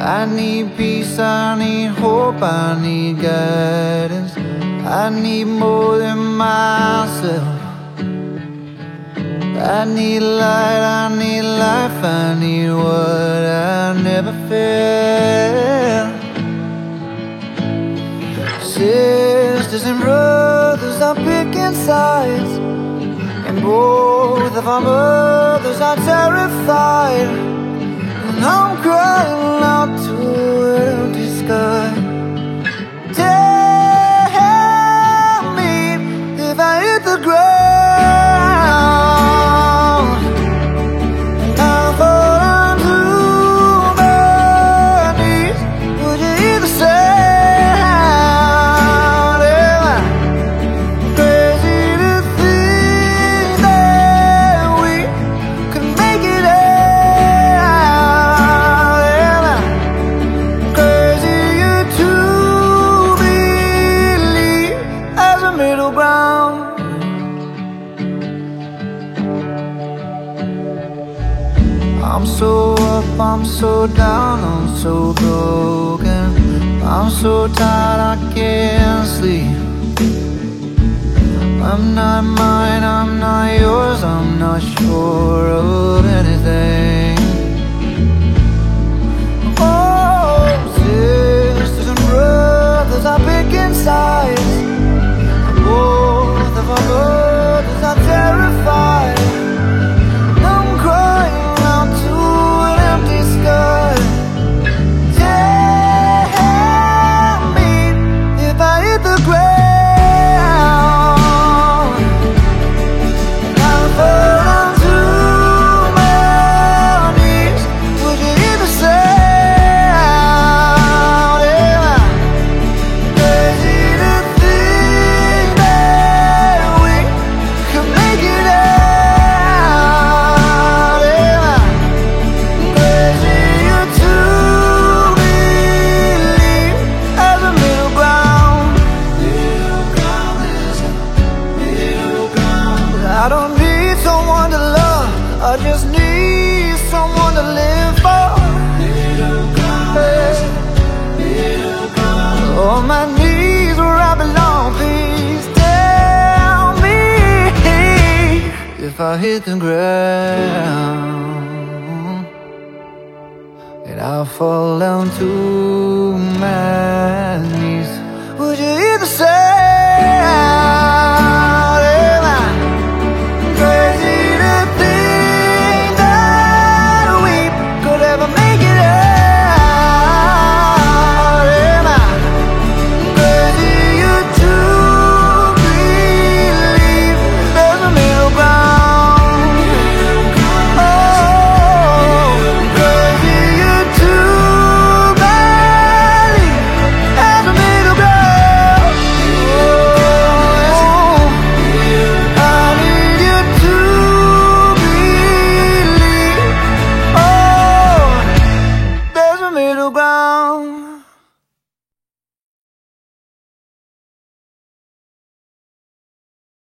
I need peace, I need hope, I need guidance. I need more than myself. I need light, I need life, I need what I never felt. Sisters and brothers are picking sides, and both of our mothers are terrified. And I'm crying the ground I'm so up, I'm so down, I'm so broken. I'm so tired, I can't sleep. I'm not mine, I'm not yours, I'm not sure of anything. I don't need someone to love. I just need someone to live for. Middle. On oh, my knees where I belong. Please tell me if I hit the ground and I fall down to my knees. Would you hear little ground